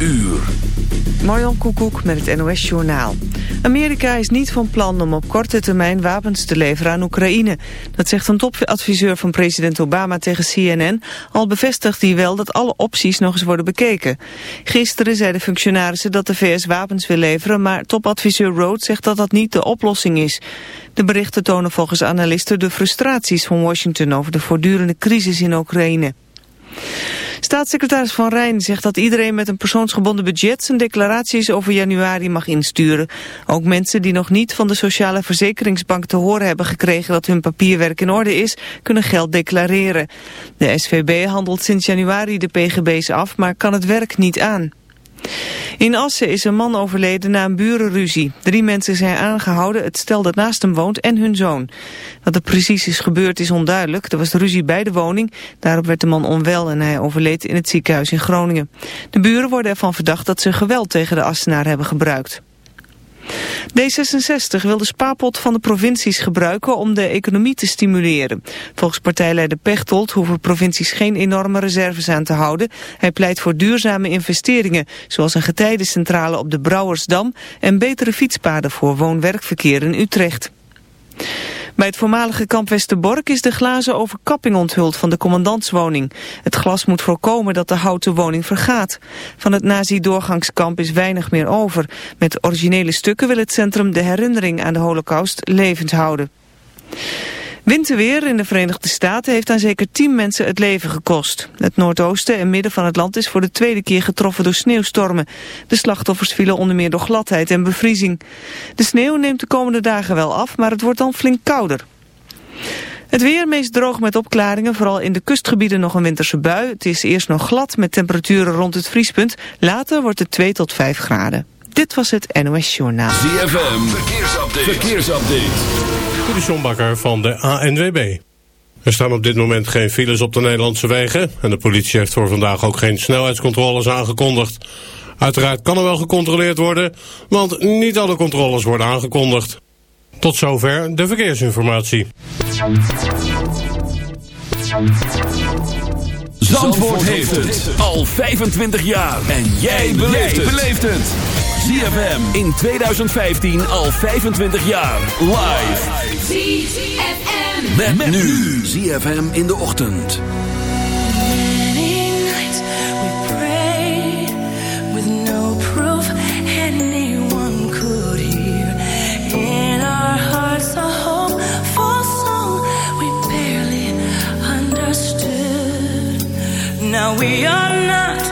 Uur. Marjan Koekoek met het NOS Journaal. Amerika is niet van plan om op korte termijn wapens te leveren aan Oekraïne. Dat zegt een topadviseur van president Obama tegen CNN. Al bevestigt hij wel dat alle opties nog eens worden bekeken. Gisteren zeiden functionarissen dat de VS wapens wil leveren... maar topadviseur Rhodes zegt dat dat niet de oplossing is. De berichten tonen volgens analisten de frustraties van Washington... over de voortdurende crisis in Oekraïne. Staatssecretaris Van Rijn zegt dat iedereen met een persoonsgebonden budget zijn declaraties over januari mag insturen. Ook mensen die nog niet van de Sociale Verzekeringsbank te horen hebben gekregen dat hun papierwerk in orde is, kunnen geld declareren. De SVB handelt sinds januari de pgb's af, maar kan het werk niet aan. In Assen is een man overleden na een burenruzie. Drie mensen zijn aangehouden, het stel dat naast hem woont en hun zoon. Wat er precies is gebeurd is onduidelijk. Er was ruzie bij de woning, daarop werd de man onwel en hij overleed in het ziekenhuis in Groningen. De buren worden ervan verdacht dat ze geweld tegen de Assenaar hebben gebruikt. D66 wil de spaarpot van de provincies gebruiken om de economie te stimuleren. Volgens partijleider Pechtold hoeven provincies geen enorme reserves aan te houden. Hij pleit voor duurzame investeringen, zoals een getijdencentrale op de Brouwersdam en betere fietspaden voor woon-werkverkeer in Utrecht. Bij het voormalige kamp Westerbork is de glazen overkapping onthuld van de commandantswoning. Het glas moet voorkomen dat de houten woning vergaat. Van het nazi-doorgangskamp is weinig meer over. Met originele stukken wil het centrum de herinnering aan de holocaust levend houden. Winterweer in de Verenigde Staten heeft aan zeker tien mensen het leven gekost. Het noordoosten en midden van het land is voor de tweede keer getroffen door sneeuwstormen. De slachtoffers vielen onder meer door gladheid en bevriezing. De sneeuw neemt de komende dagen wel af, maar het wordt dan flink kouder. Het weer meest droog met opklaringen, vooral in de kustgebieden nog een winterse bui. Het is eerst nog glad met temperaturen rond het vriespunt. Later wordt het 2 tot 5 graden. Dit was het NOS Journaal. ZFM, verkeersupdate. verkeersupdate. De Sjombakker van de ANWB. Er staan op dit moment geen files op de Nederlandse wegen... en de politie heeft voor vandaag ook geen snelheidscontroles aangekondigd. Uiteraard kan er wel gecontroleerd worden... want niet alle controles worden aangekondigd. Tot zover de verkeersinformatie. Zandvoort heeft het al 25 jaar. En jij beleeft het. ZFM in 2015 al 25 jaar. Live. ZFM. Met, met nu. ZFM in de ochtend. Many nights we prayed with no proof anyone could hear. In our hearts a hopeful song we barely understood. Now we are not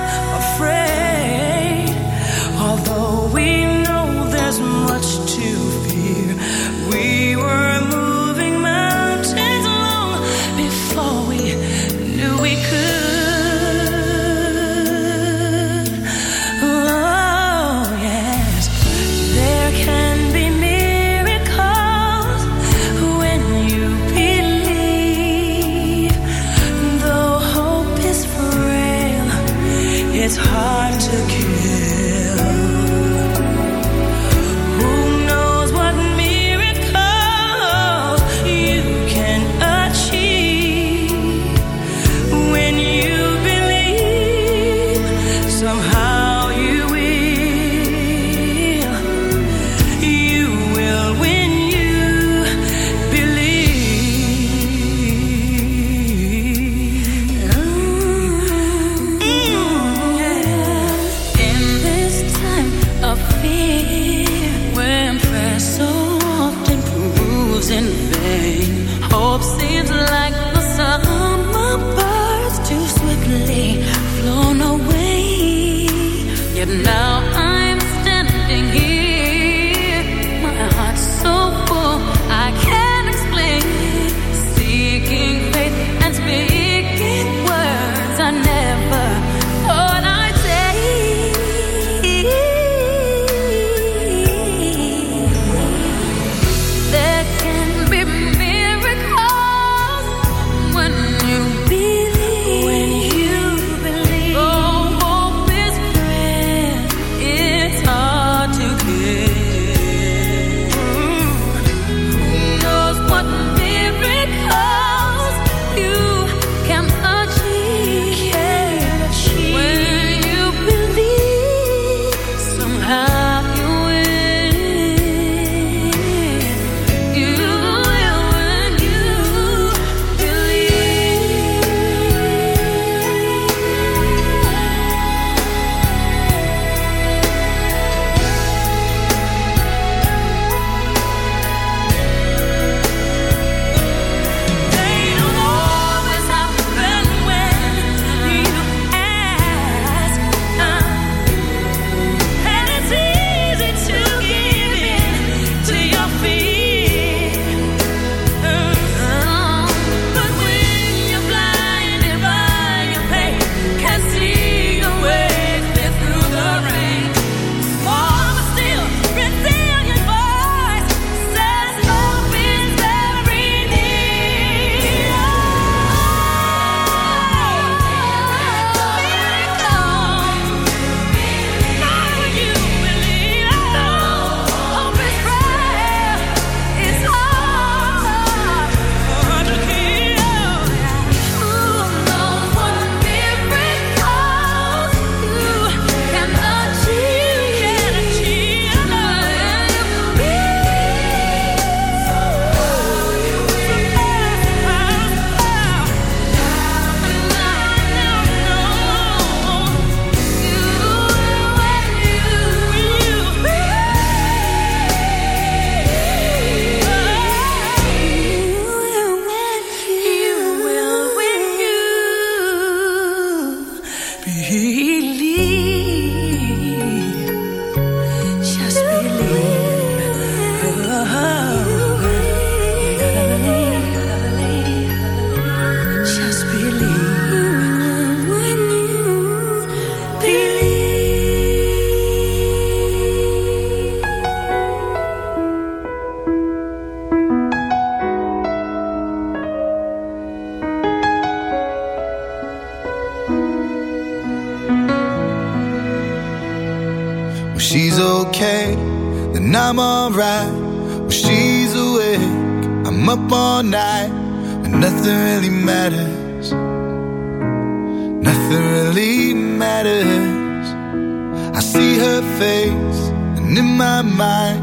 see her face, and in my mind,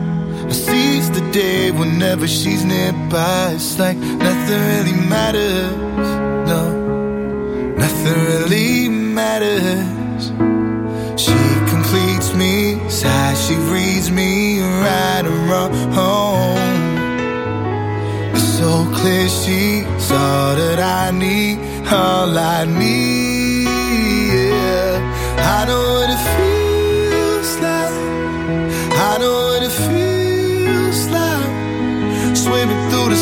I seize the day whenever she's nearby. It's like nothing really matters. No, nothing really matters. She completes me, sighs, she reads me right and wrong. It's so clear she's all that I need, all I need. I know what it feels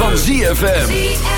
Van ZFM.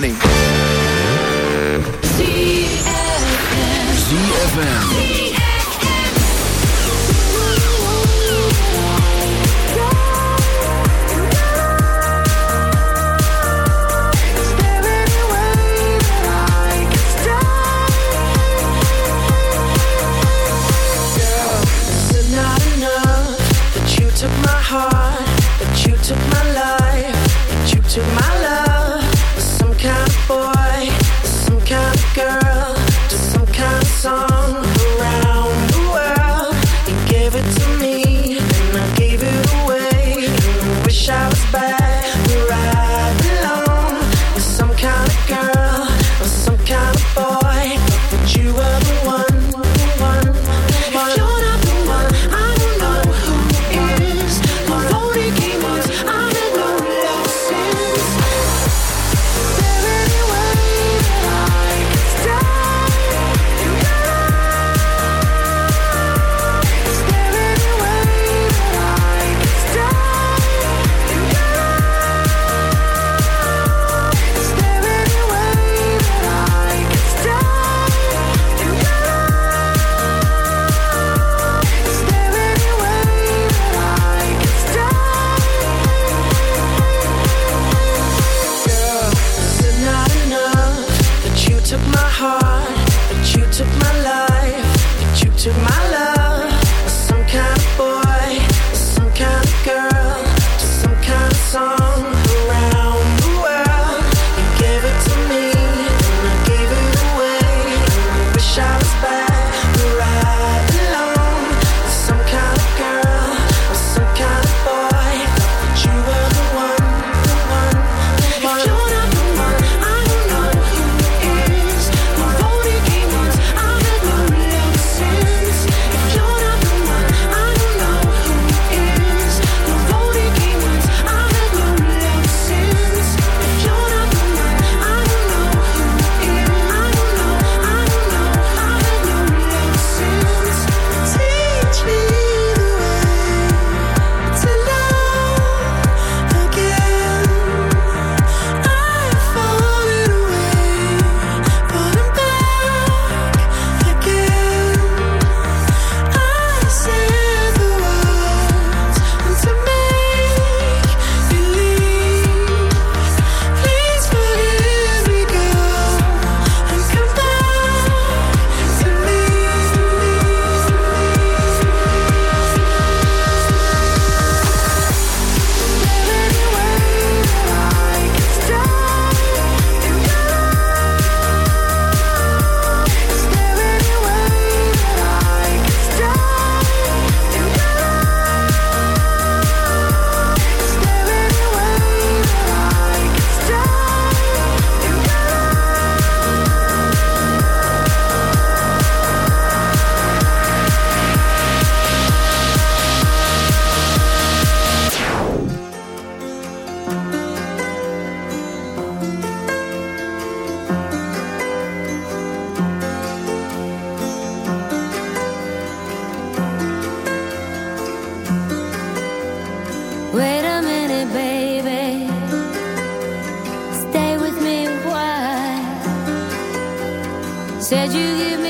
money. Said you give me